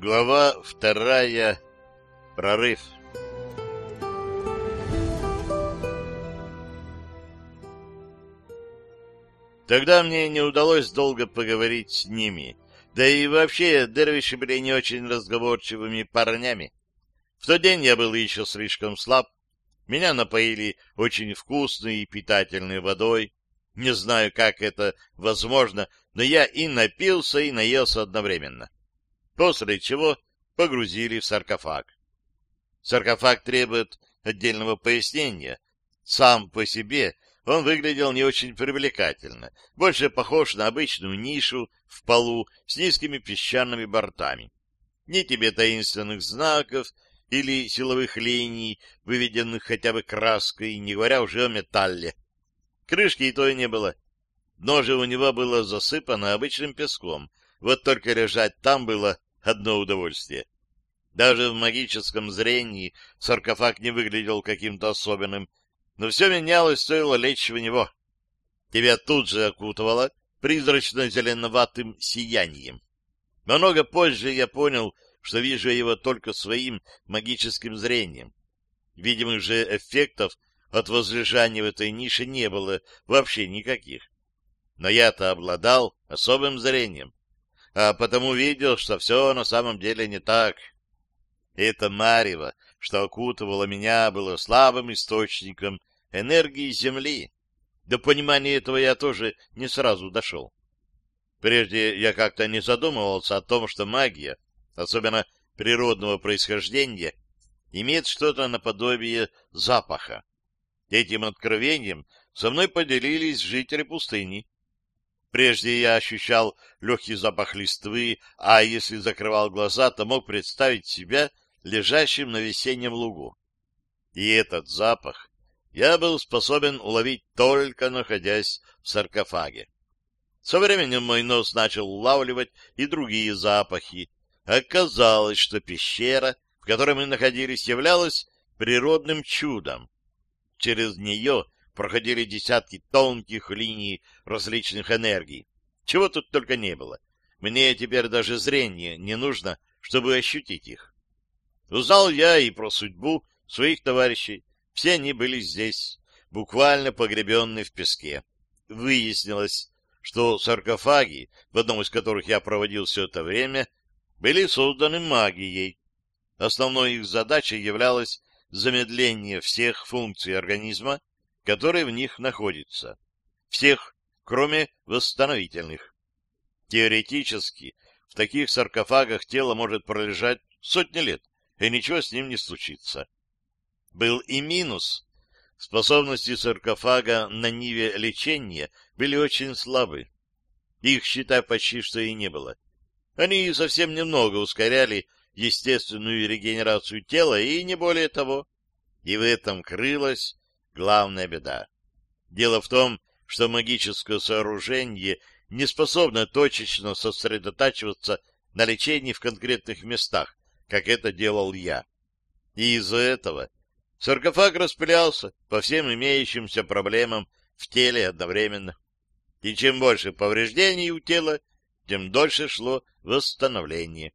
Глава вторая. Прорыв. Тогда мне не удалось долго поговорить с ними. Да и вообще, дервиши были не очень разговорчивыми парнями. В тот день я был еще слишком слаб. Меня напоили очень вкусной и питательной водой. Не знаю, как это возможно, но я и напился, и наелся одновременно. После чего погрузили в саркофаг. Саркофаг требует отдельного пояснения. Сам по себе он выглядел не очень привлекательно, больше похож на обычную нишу в полу с низкими песчаными бортами. Ни тебе таинственных знаков или силовых линий, выведенных хотя бы краской, не говоря уже о металле. Крышки и то и не было. Дно же у него было засыпано обычным песком, вот только лежать там было одно удовольствие. Даже в магическом зрении саркофаг не выглядел каким-то особенным, но все менялось, стоило лечь в него. Тебя тут же окутывало призрачно-зеленоватым сиянием. Много позже я понял, что вижу его только своим магическим зрением. Видимых же эффектов от возлежания в этой нише не было вообще никаких. Но я-то обладал особым зрением, а потому видел, что все на самом деле не так. Это марево, что окутывало меня, было слабым источником энергии Земли. До понимания этого я тоже не сразу дошел. Прежде я как-то не задумывался о том, что магия, особенно природного происхождения, имеет что-то наподобие запаха. Этим откровением со мной поделились жители пустыни. Прежде я ощущал легкий запах листвы, а если закрывал глаза, то мог представить себя лежащим на весеннем лугу. И этот запах я был способен уловить только находясь в саркофаге. Со временем мой нос начал улавливать и другие запахи. Оказалось, что пещера, в которой мы находились, являлась природным чудом. Через нее проходили десятки тонких линий различных энергий. Чего тут только не было. Мне теперь даже зрение не нужно, чтобы ощутить их. Узнал я и про судьбу своих товарищей, все они были здесь, буквально погребенные в песке. Выяснилось, что саркофаги, в одном из которых я проводил все это время, были созданы магией. Основной их задачей являлось замедление всех функций организма, которые в них находятся. Всех, кроме восстановительных. Теоретически, в таких саркофагах тело может пролежать сотни лет, и ничего с ним не случится. Был и минус. Способности саркофага на ниве лечения были очень слабы. Их, считай, почти что и не было. Они совсем немного ускоряли естественную регенерацию тела, и не более того. И в этом крылась главная беда. Дело в том, что магическое сооружение не способно точечно сосредотачиваться на лечении в конкретных местах, как это делал я. И из-за этого Саркофаг распылялся по всем имеющимся проблемам в теле одновременно. И чем больше повреждений у тела, тем дольше шло восстановление.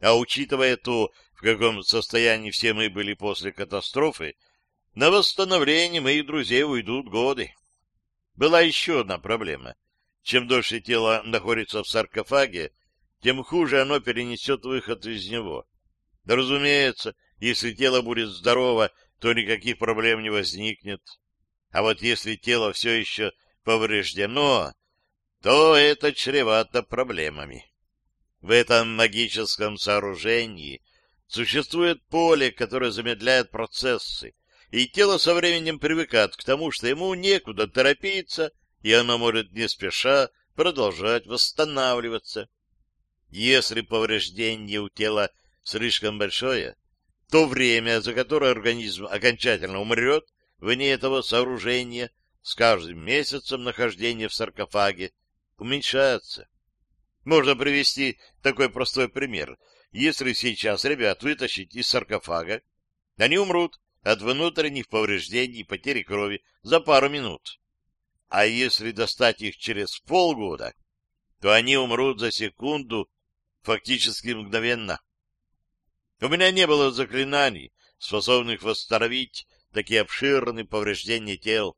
А учитывая то, в каком состоянии все мы были после катастрофы, на восстановление моих друзей уйдут годы. Была еще одна проблема. Чем дольше тело находится в саркофаге, тем хуже оно перенесет выход из него. Да, разумеется, если тело будет здорово то никаких проблем не возникнет. А вот если тело все еще повреждено, то это чревато проблемами. В этом магическом сооружении существует поле, которое замедляет процессы, и тело со временем привыкает к тому, что ему некуда торопиться, и оно может не спеша продолжать восстанавливаться. Если повреждение у тела слишком большое, то время, за которое организм окончательно умрет вне этого сооружения, с каждым месяцем нахождения в саркофаге уменьшается. Можно привести такой простой пример. Если сейчас ребят вытащить из саркофага, они умрут от внутренних повреждений и потери крови за пару минут. А если достать их через полгода, то они умрут за секунду, фактически мгновенно. У меня не было заклинаний, способных восстановить такие обширные повреждения тел.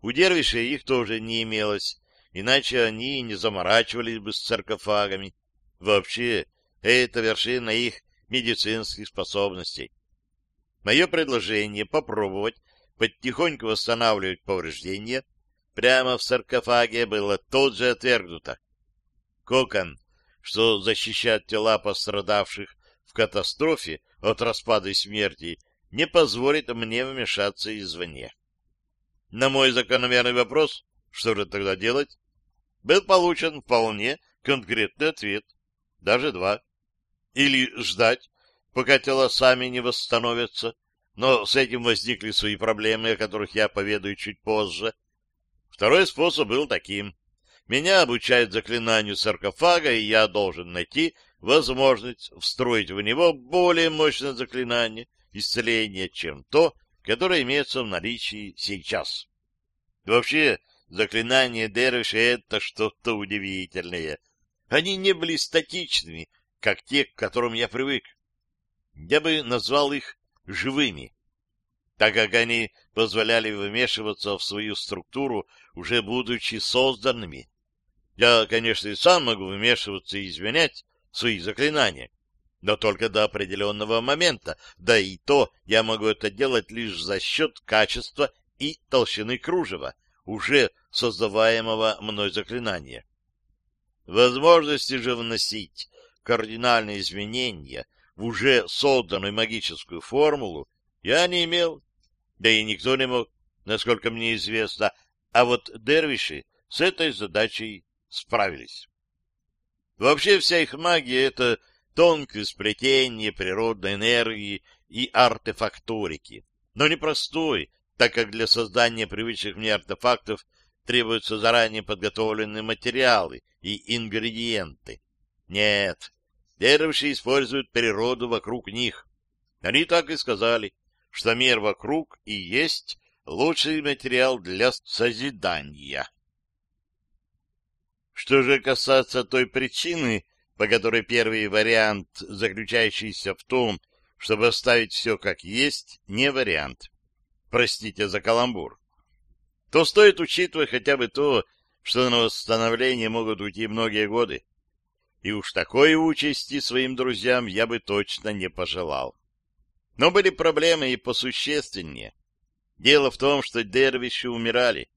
У дервишей их тоже не имелось, иначе они не заморачивались бы с саркофагами. Вообще, это вершина их медицинских способностей. Мое предложение попробовать потихоньку восстанавливать повреждения прямо в саркофаге было тут же отвергнуто. Кокон, что защищает тела пострадавших в катастрофе от распада и смерти, не позволит мне вмешаться извне. На мой закономерный вопрос, что же тогда делать, был получен вполне конкретный ответ, даже два. Или ждать, пока тела сами не восстановятся, но с этим возникли свои проблемы, о которых я поведаю чуть позже. Второй способ был таким. Меня обучают заклинанию саркофага, и я должен найти возможность встроить в него более мощное заклинание исцеления, чем то, которое имеется в наличии сейчас. Вообще, заклинания Дервиша — это что-то удивительное. Они не были статичными, как те, к которым я привык. Я бы назвал их живыми, так как они позволяли вмешиваться в свою структуру, уже будучи созданными. Я, конечно, и сам могу вмешиваться и изменять свои заклинания, но только до определенного момента, да и то я могу это делать лишь за счет качества и толщины кружева, уже создаваемого мной заклинания. Возможности же вносить кардинальные изменения в уже созданную магическую формулу я не имел, да и никто не мог, насколько мне известно, а вот дервиши с этой задачей справились. Вообще вся их магия — это тонкое сплетение природной энергии и артефакторики, но не простой, так как для создания привычных мне артефактов требуются заранее подготовленные материалы и ингредиенты. Нет, Верующие используют природу вокруг них. Они так и сказали, что мир вокруг и есть лучший материал для созидания. Что же касается той причины, по которой первый вариант, заключающийся в том, чтобы оставить все как есть, не вариант. Простите за каламбур. То стоит учитывать хотя бы то, что на восстановление могут уйти многие годы и уж такой участи своим друзьям я бы точно не пожелал. Но были проблемы и посущественнее. Дело в том, что дервиши умирали.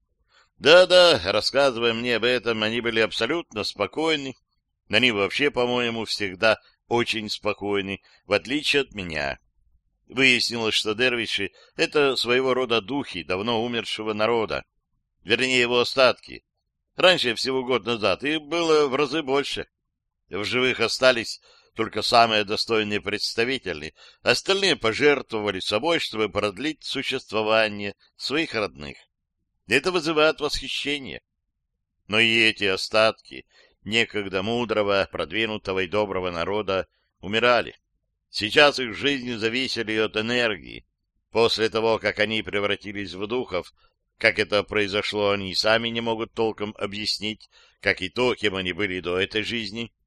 Да-да, рассказывая мне об этом, они были абсолютно спокойны. Они вообще, по-моему, всегда очень спокойны, в отличие от меня. Выяснилось, что дервиши — это своего рода духи давно умершего народа, вернее, его остатки. Раньше, всего год назад, их было в разы больше. В живых остались только самые достойные представители, остальные пожертвовали собой, чтобы продлить существование своих родных. Это вызывает восхищение. Но и эти остатки некогда мудрого, продвинутого и доброго народа умирали. Сейчас их жизни зависели от энергии. После того, как они превратились в духов, как это произошло, они сами не могут толком объяснить, как и то, кем они были до этой жизни —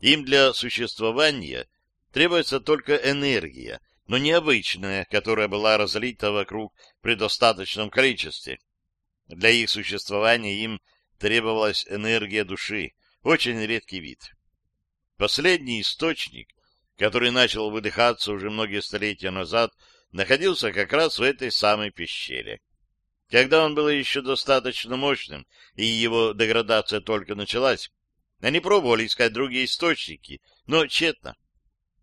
им для существования требуется только энергия, но необычная, которая была разлита вокруг при достаточном количестве. Для их существования им требовалась энергия души, очень редкий вид. Последний источник, который начал выдыхаться уже многие столетия назад, находился как раз в этой самой пещере. Когда он был еще достаточно мощным, и его деградация только началась, они пробовали искать другие источники, но тщетно.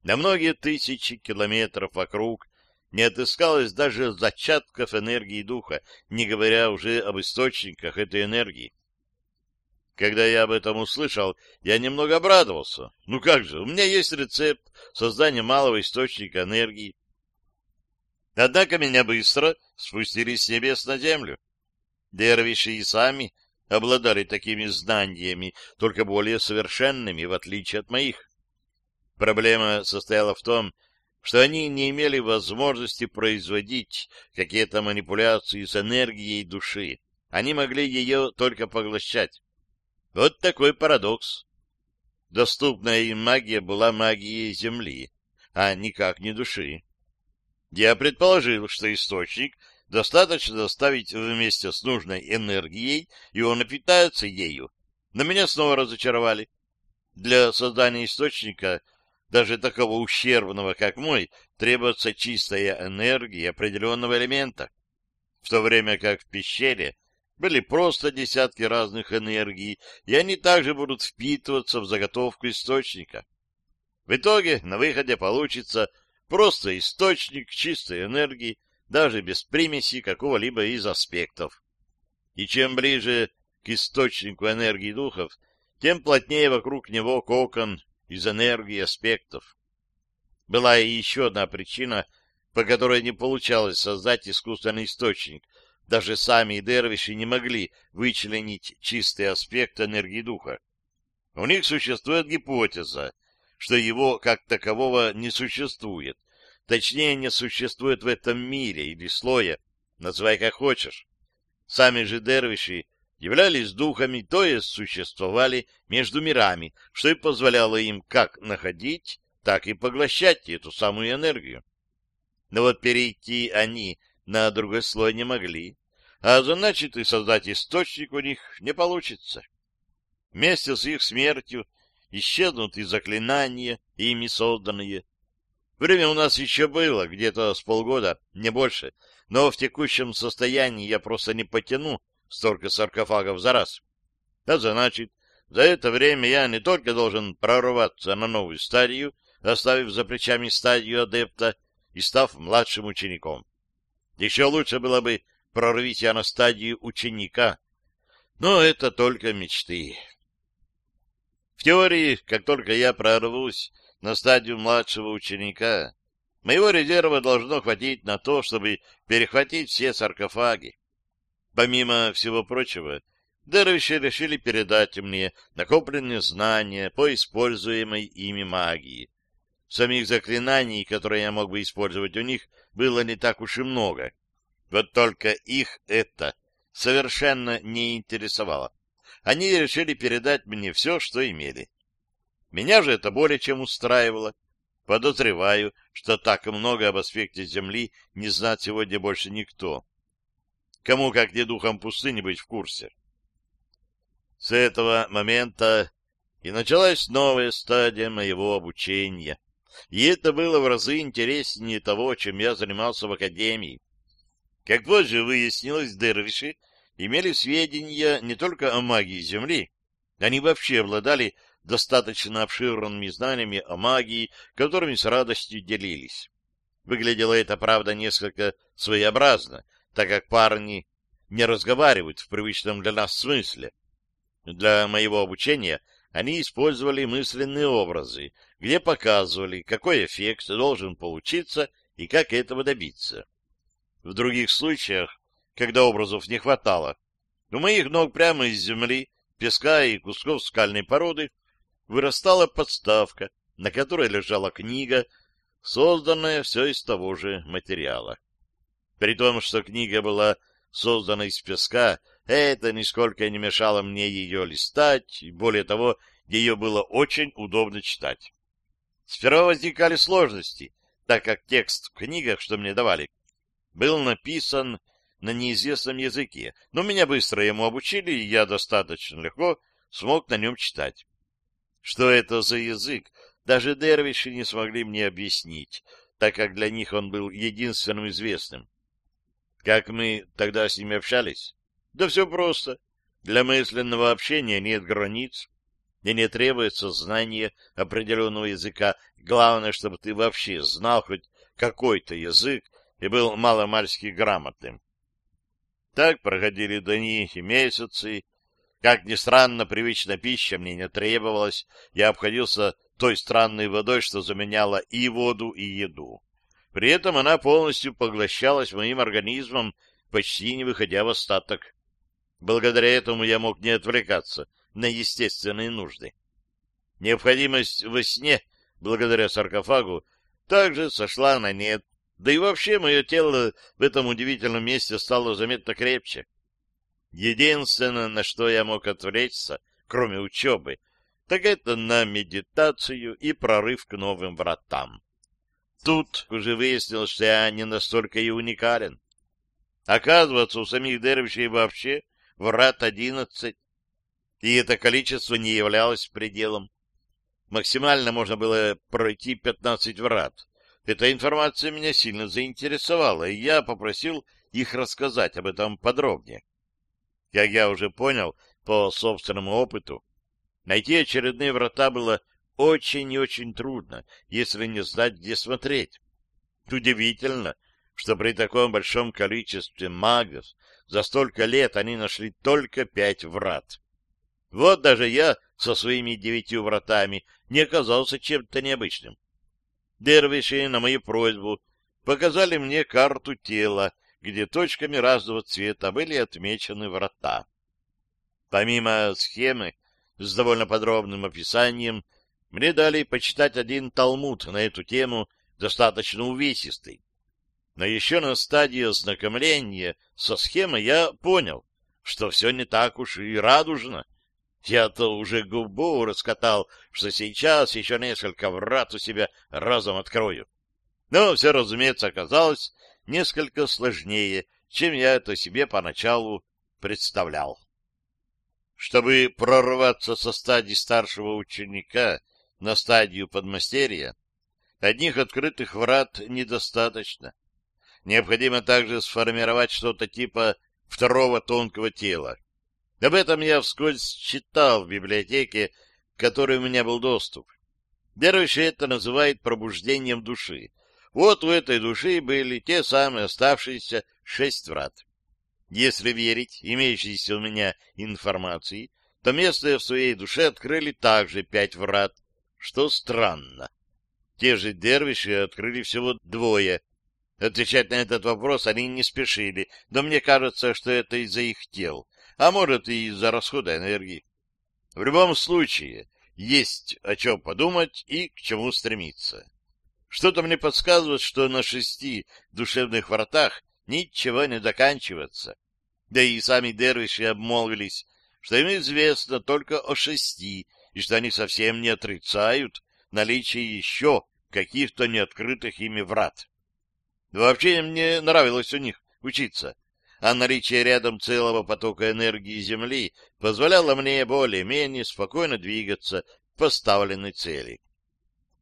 На многие тысячи километров вокруг не отыскалось даже зачатков энергии духа, не говоря уже об источниках этой энергии. Когда я об этом услышал, я немного обрадовался. Ну как же, у меня есть рецепт создания малого источника энергии. Однако меня быстро спустили с небес на землю. Дервиши и сами обладали такими знаниями, только более совершенными, в отличие от моих. Проблема состояла в том, что они не имели возможности производить какие-то манипуляции с энергией души. Они могли ее только поглощать. Вот такой парадокс. Доступная им магия была магией Земли, а никак не души. Я предположил, что источник достаточно доставить вместе с нужной энергией, и он напитается ею. Но меня снова разочаровали. Для создания источника, даже такого ущербного, как мой, требуется чистая энергия определенного элемента. В то время как в пещере были просто десятки разных энергий, и они также будут впитываться в заготовку источника. В итоге на выходе получится просто источник чистой энергии, даже без примеси какого-либо из аспектов. И чем ближе к источнику энергии духов, тем плотнее вокруг него кокон из энергии аспектов. Была и еще одна причина, по которой не получалось создать искусственный источник. Даже сами дервиши не могли вычленить чистый аспект энергии духа. У них существует гипотеза, что его как такового не существует, Точнее, не существует в этом мире или слое, называй как хочешь. Сами же дервиши являлись духами, то есть существовали между мирами, что и позволяло им как находить, так и поглощать эту самую энергию. Но вот перейти они на другой слой не могли, а значит и создать источник у них не получится. Вместе с их смертью исчезнут и заклинания, ими созданные, Время у нас еще было, где-то с полгода, не больше, но в текущем состоянии я просто не потяну столько саркофагов за раз. А значит, за это время я не только должен прорваться на новую стадию, оставив за плечами стадию адепта и став младшим учеником. Еще лучше было бы прорвить я на стадию ученика, но это только мечты. В теории, как только я прорвусь на стадию младшего ученика, моего резерва должно хватить на то, чтобы перехватить все саркофаги. Помимо всего прочего, Дервиши решили передать мне накопленные знания по используемой ими магии. Самих заклинаний, которые я мог бы использовать у них, было не так уж и много. Вот только их это совершенно не интересовало. Они решили передать мне все, что имели. Меня же это более чем устраивало. Подозреваю, что так много об аспекте Земли не знает сегодня больше никто. Кому, как не духом пустыни, быть в курсе. С этого момента и началась новая стадия моего обучения. И это было в разы интереснее того, чем я занимался в академии. Как позже выяснилось, дервиши имели сведения не только о магии Земли, они вообще обладали достаточно обширными знаниями о магии, которыми с радостью делились. Выглядело это, правда, несколько своеобразно, так как парни не разговаривают в привычном для нас смысле. Для моего обучения они использовали мысленные образы, где показывали, какой эффект должен получиться и как этого добиться. В других случаях, когда образов не хватало, у моих ног прямо из земли, песка и кусков скальной породы вырастала подставка, на которой лежала книга, созданная все из того же материала. При том, что книга была создана из песка, это нисколько не мешало мне ее листать, и более того, ее было очень удобно читать. Сперва возникали сложности, так как текст в книгах, что мне давали, был написан на неизвестном языке, но меня быстро ему обучили, и я достаточно легко смог на нем читать. Что это за язык, даже дервиши не смогли мне объяснить, так как для них он был единственным известным. Как мы тогда с ними общались? Да все просто. Для мысленного общения нет границ, и не требуется знание определенного языка. Главное, чтобы ты вообще знал хоть какой-то язык и был маломальски грамотным. Так проходили дни и месяцы, как ни странно, привычная пища мне не требовалась, я обходился той странной водой, что заменяла и воду, и еду. При этом она полностью поглощалась моим организмом, почти не выходя в остаток. Благодаря этому я мог не отвлекаться на естественные нужды. Необходимость во сне, благодаря саркофагу, также сошла на нет, да и вообще мое тело в этом удивительном месте стало заметно крепче. Единственное, на что я мог отвлечься, кроме учебы, так это на медитацию и прорыв к новым вратам. Тут уже выяснилось, что я не настолько и уникален. Оказывается, у самих дервишей вообще врат одиннадцать, и это количество не являлось пределом. Максимально можно было пройти пятнадцать врат. Эта информация меня сильно заинтересовала, и я попросил их рассказать об этом подробнее. Как я уже понял по собственному опыту, найти очередные врата было очень и очень трудно, если не знать, где смотреть. Удивительно, что при таком большом количестве магов за столько лет они нашли только пять врат. Вот даже я со своими девятью вратами не оказался чем-то необычным. Дервиши на мою просьбу показали мне карту тела, где точками разного цвета были отмечены врата. Помимо схемы с довольно подробным описанием, мне дали почитать один талмуд на эту тему, достаточно увесистый. Но еще на стадии ознакомления со схемой я понял, что все не так уж и радужно. Я-то уже губу раскатал, что сейчас еще несколько врат у себя разом открою. Но все, разумеется, оказалось несколько сложнее, чем я это себе поначалу представлял. Чтобы прорваться со стадии старшего ученика на стадию подмастерья, одних открытых врат недостаточно. Необходимо также сформировать что-то типа второго тонкого тела. Об этом я вскользь читал в библиотеке, к которой у меня был доступ. Верующий это называет пробуждением души. Вот у этой души были те самые оставшиеся шесть врат. Если верить имеющейся у меня информации, то местные в своей душе открыли также пять врат, что странно. Те же дервиши открыли всего двое. Отвечать на этот вопрос они не спешили, но мне кажется, что это из-за их тел, а может и из-за расхода энергии. В любом случае, есть о чем подумать и к чему стремиться. Что-то мне подсказывает, что на шести душевных вратах ничего не заканчивается. Да и сами дервиши обмолвились, что им известно только о шести, и что они совсем не отрицают наличие еще каких-то неоткрытых ими врат. Вообще мне нравилось у них учиться, а наличие рядом целого потока энергии Земли позволяло мне более-менее спокойно двигаться к поставленной цели.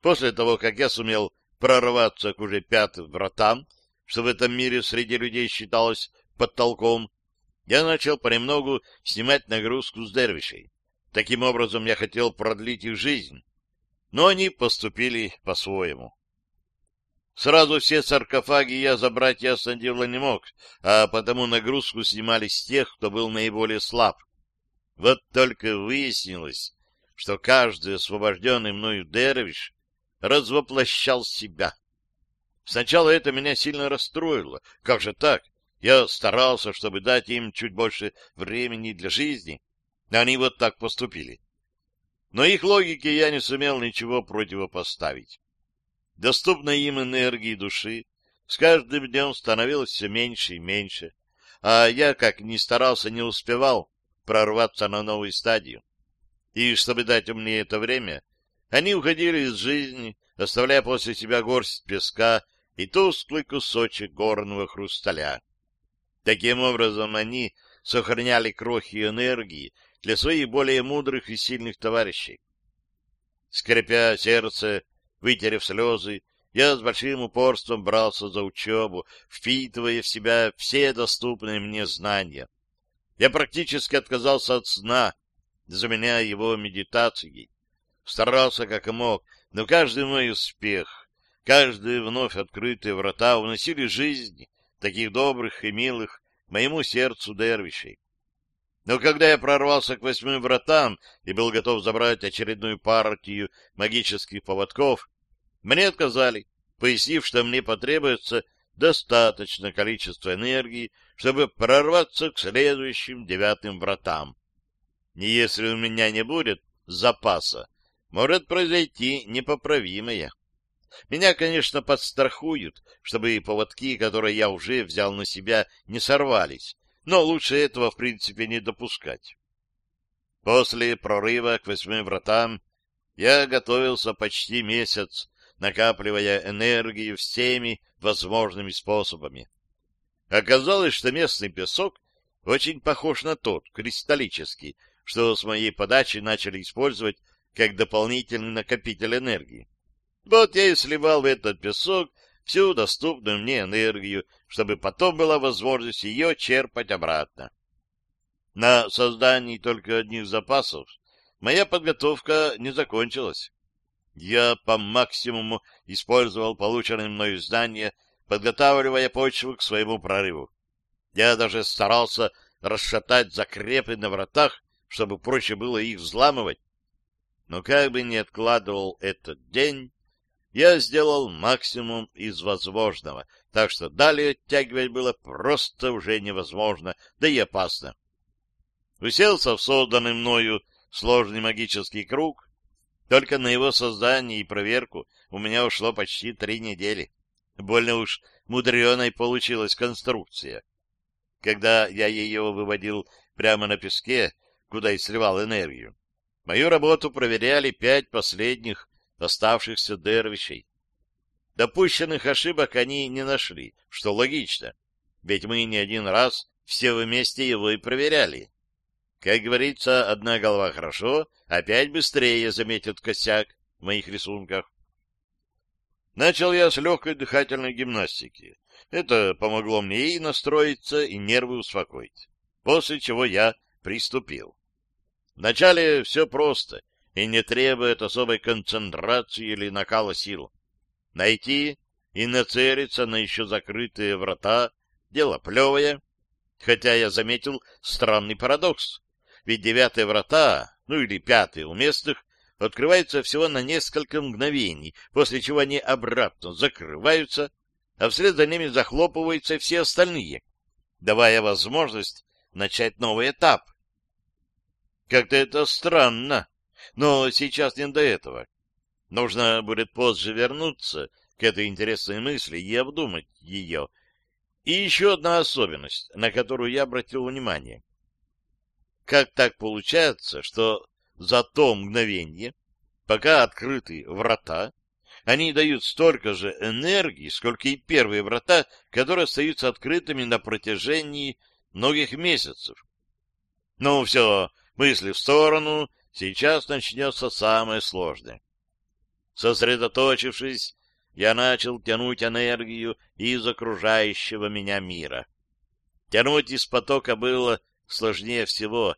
После того, как я сумел прорваться к уже пятым вратам, что в этом мире среди людей считалось потолком, я начал понемногу снимать нагрузку с дервишей. Таким образом, я хотел продлить их жизнь. Но они поступили по-своему. Сразу все саркофаги я забрать ясно дело не мог, а потому нагрузку снимали с тех, кто был наиболее слаб. Вот только выяснилось, что каждый освобожденный мною дервиш развоплощал себя. Сначала это меня сильно расстроило. Как же так? Я старался, чтобы дать им чуть больше времени для жизни. Они вот так поступили. Но их логике я не сумел ничего противопоставить. Доступной им энергии души с каждым днем становилось все меньше и меньше, а я, как ни старался, не успевал прорваться на новую стадию. И чтобы дать мне это время, они уходили из жизни, оставляя после себя горсть песка и тусклый кусочек горного хрусталя. Таким образом, они сохраняли крохи энергии для своих более мудрых и сильных товарищей. Скрипя сердце, вытерев слезы, я с большим упорством брался за учебу, впитывая в себя все доступные мне знания. Я практически отказался от сна, заменяя его медитацией. Старался как мог, но каждый мой успех, каждые вновь открытые врата уносили жизнь таких добрых и милых моему сердцу дервишей. Но когда я прорвался к восьми вратам и был готов забрать очередную партию магических поводков, мне отказали, пояснив, что мне потребуется достаточное количество энергии, чтобы прорваться к следующим девятым вратам. И если у меня не будет запаса, может произойти непоправимое. Меня, конечно, подстрахуют, чтобы поводки, которые я уже взял на себя, не сорвались, но лучше этого, в принципе, не допускать. После прорыва к восьми вратам я готовился почти месяц, накапливая энергию всеми возможными способами. Оказалось, что местный песок очень похож на тот, кристаллический, что с моей подачи начали использовать как дополнительный накопитель энергии. Вот я и сливал в этот песок всю доступную мне энергию, чтобы потом была возможность ее черпать обратно. На создании только одних запасов моя подготовка не закончилась. Я по максимуму использовал полученные мною знания, подготавливая почву к своему прорыву. Я даже старался расшатать закрепы на вратах, чтобы проще было их взламывать. Но как бы ни откладывал этот день, я сделал максимум из возможного, так что далее оттягивать было просто уже невозможно, да и опасно. Уселся в созданный мною сложный магический круг, только на его создание и проверку у меня ушло почти три недели. Больно уж мудреной получилась конструкция. Когда я ее выводил прямо на песке, куда и сливал энергию, мою работу проверяли пять последних оставшихся дервишей. Допущенных ошибок они не нашли, что логично, ведь мы не один раз все вместе его и проверяли. Как говорится, одна голова хорошо, опять быстрее заметит косяк в моих рисунках. Начал я с легкой дыхательной гимнастики. Это помогло мне и настроиться, и нервы успокоить. После чего я приступил. Вначале все просто — и не требует особой концентрации или накала сил. Найти и нацелиться на еще закрытые врата — дело плевое, хотя я заметил странный парадокс. Ведь девятые врата, ну или пятые у местных, открываются всего на несколько мгновений, после чего они обратно закрываются, а вслед за ними захлопываются все остальные, давая возможность начать новый этап. Как-то это странно, но сейчас не до этого. Нужно будет позже вернуться к этой интересной мысли и обдумать ее. И еще одна особенность, на которую я обратил внимание. Как так получается, что за то мгновение, пока открыты врата, они дают столько же энергии, сколько и первые врата, которые остаются открытыми на протяжении многих месяцев. Ну, все, мысли в сторону, Сейчас начнется самое сложное. Сосредоточившись, я начал тянуть энергию из окружающего меня мира. Тянуть из потока было сложнее всего,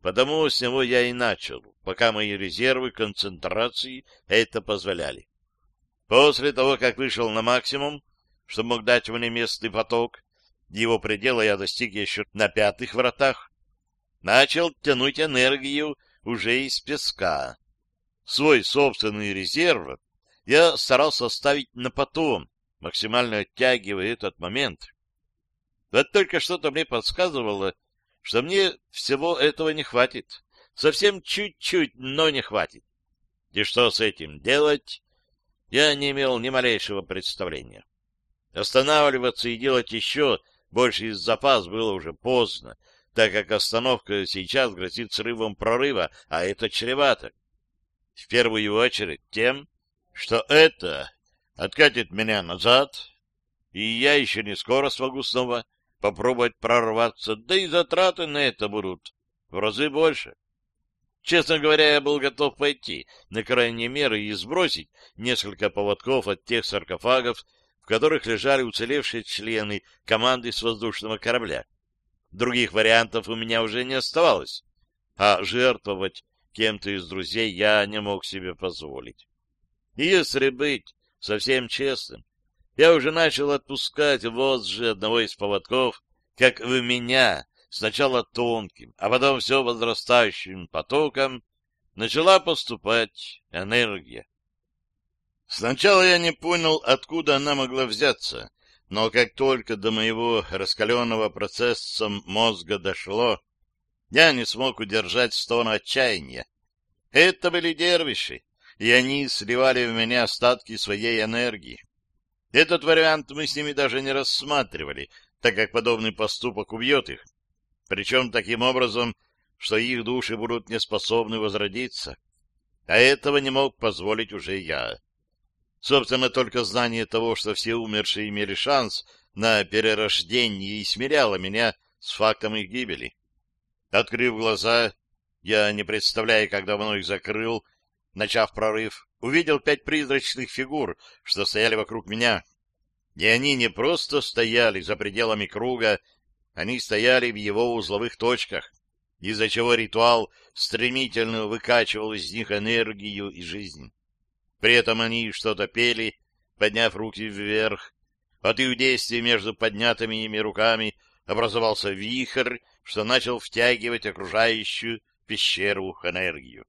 потому с него я и начал, пока мои резервы концентрации это позволяли. После того, как вышел на максимум, что мог дать мне местный поток, его предела я достиг еще на пятых вратах, начал тянуть энергию уже из песка. Свой собственный резерв я старался оставить на потом, максимально оттягивая этот момент. Вот только что-то мне подсказывало, что мне всего этого не хватит. Совсем чуть-чуть, но не хватит. И что с этим делать, я не имел ни малейшего представления. Останавливаться и делать еще больше из запас было уже поздно, так как остановка сейчас грозит срывом прорыва, а это чревато. В первую очередь тем, что это откатит меня назад, и я еще не скоро смогу снова попробовать прорваться, да и затраты на это будут в разы больше. Честно говоря, я был готов пойти на крайние меры и сбросить несколько поводков от тех саркофагов, в которых лежали уцелевшие члены команды с воздушного корабля. Других вариантов у меня уже не оставалось, а жертвовать кем-то из друзей я не мог себе позволить. И если быть совсем честным, я уже начал отпускать возжи одного из поводков, как в меня, сначала тонким, а потом все возрастающим потоком, начала поступать энергия. Сначала я не понял, откуда она могла взяться, но как только до моего раскаленного процессом мозга дошло, я не смог удержать стон отчаяния. Это были дервиши, и они сливали в меня остатки своей энергии. Этот вариант мы с ними даже не рассматривали, так как подобный поступок убьет их, причем таким образом, что их души будут неспособны возродиться. А этого не мог позволить уже я. Собственно, только знание того, что все умершие имели шанс на перерождение, и смиряло меня с фактом их гибели. Открыв глаза, я, не представляя, как давно их закрыл, начав прорыв, увидел пять призрачных фигур, что стояли вокруг меня. И они не просто стояли за пределами круга, они стояли в его узловых точках, из-за чего ритуал стремительно выкачивал из них энергию и жизнь. При этом они что-то пели, подняв руки вверх. От их действий между поднятыми ими руками образовался вихрь, что начал втягивать окружающую пещеру энергию.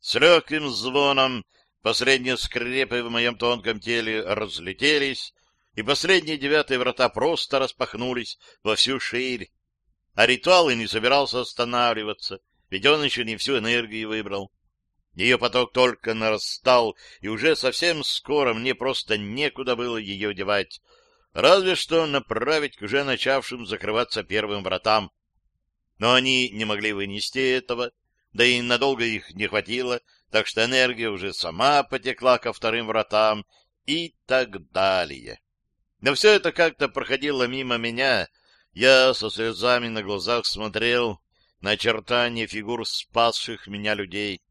С легким звоном последние скрепы в моем тонком теле разлетелись, и последние девятые врата просто распахнулись во всю ширь. А ритуал и не собирался останавливаться, ведь он еще не всю энергию выбрал. Ее поток только нарастал, и уже совсем скоро мне просто некуда было ее девать, разве что направить к уже начавшим закрываться первым вратам. Но они не могли вынести этого, да и надолго их не хватило, так что энергия уже сама потекла ко вторым вратам и так далее. Но все это как-то проходило мимо меня, я со слезами на глазах смотрел на очертания фигур спасших меня людей.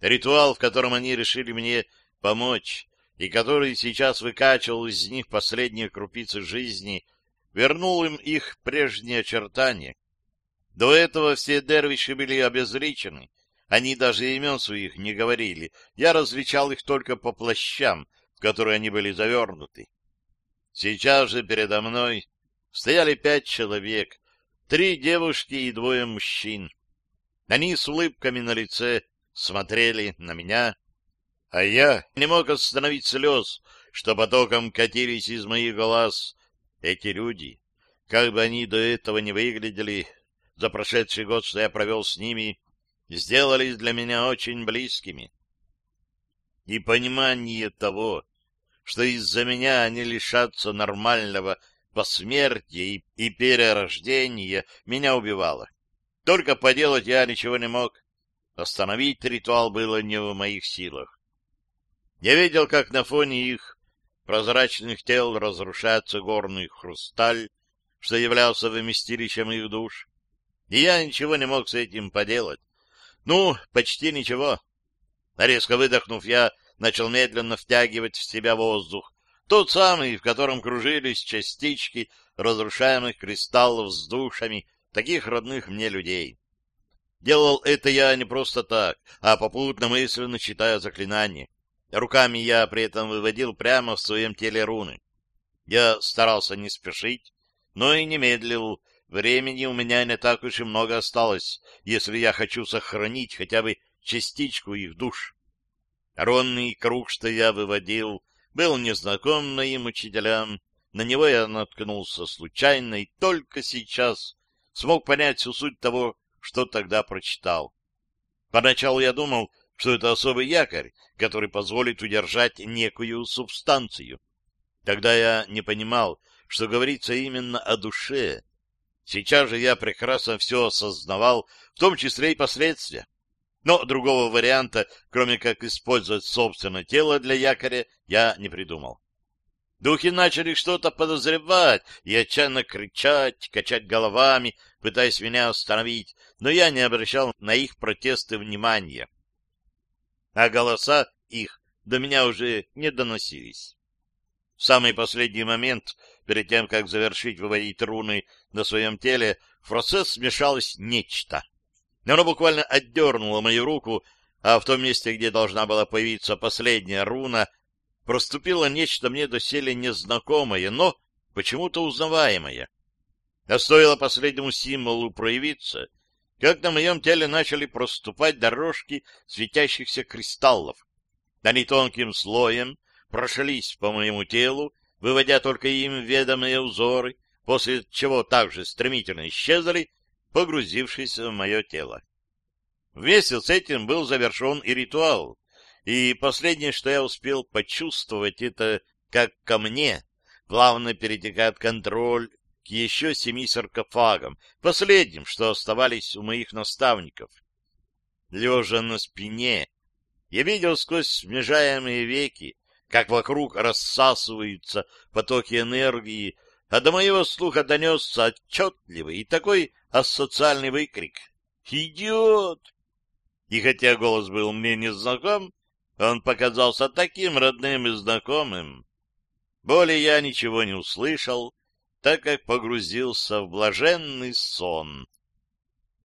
Ритуал, в котором они решили мне помочь, и который сейчас выкачивал из них последние крупицы жизни, вернул им их прежние очертания. До этого все дервиши были обезличены, они даже имен своих не говорили, я различал их только по плащам, в которые они были завернуты. Сейчас же передо мной стояли пять человек, три девушки и двое мужчин. Они с улыбками на лице смотрели на меня, а я не мог остановить слез, что потоком катились из моих глаз. Эти люди, как бы они до этого не выглядели, за прошедший год, что я провел с ними, сделались для меня очень близкими. И понимание того, что из-за меня они лишатся нормального посмертия и, перерождения, меня убивало. Только поделать я ничего не мог. Остановить ритуал было не в моих силах. Я видел, как на фоне их прозрачных тел разрушается горный хрусталь, что являлся вместилищем их душ, и я ничего не мог с этим поделать. Ну, почти ничего. Резко выдохнув, я начал медленно втягивать в себя воздух, тот самый, в котором кружились частички разрушаемых кристаллов с душами таких родных мне людей. Делал это я не просто так, а попутно мысленно читая заклинание. Руками я при этом выводил прямо в своем теле руны. Я старался не спешить, но и не медлил. Времени у меня не так уж и много осталось, если я хочу сохранить хотя бы частичку их душ. Ронный круг, что я выводил, был незнаком моим учителям. На него я наткнулся случайно и только сейчас смог понять всю суть того, что тогда прочитал. Поначалу я думал, что это особый якорь, который позволит удержать некую субстанцию. Тогда я не понимал, что говорится именно о душе. Сейчас же я прекрасно все осознавал, в том числе и последствия. Но другого варианта, кроме как использовать собственное тело для якоря, я не придумал. Духи начали что-то подозревать и отчаянно кричать, качать головами, пытаясь меня остановить, но я не обращал на их протесты внимания. А голоса их до меня уже не доносились. В самый последний момент, перед тем, как завершить выводить руны на своем теле, в процесс смешалось нечто. Оно буквально отдернуло мою руку, а в том месте, где должна была появиться последняя руна, проступило нечто мне доселе незнакомое, но почему-то узнаваемое. А стоило последнему символу проявиться, как на моем теле начали проступать дорожки светящихся кристаллов. Они тонким слоем прошлись по моему телу, выводя только им ведомые узоры, после чего также стремительно исчезли, погрузившись в мое тело. Вместе с этим был завершен и ритуал, и последнее, что я успел почувствовать, это как ко мне плавно перетекает контроль к еще семи саркофагам, последним, что оставались у моих наставников. Лежа на спине, я видел сквозь смежаемые веки как вокруг рассасываются потоки энергии, а до моего слуха донесся отчетливый и такой асоциальный выкрик. «Идиот!» И хотя голос был мне незнаком, он показался таким родным и знакомым. Более я ничего не услышал, так как погрузился в блаженный сон.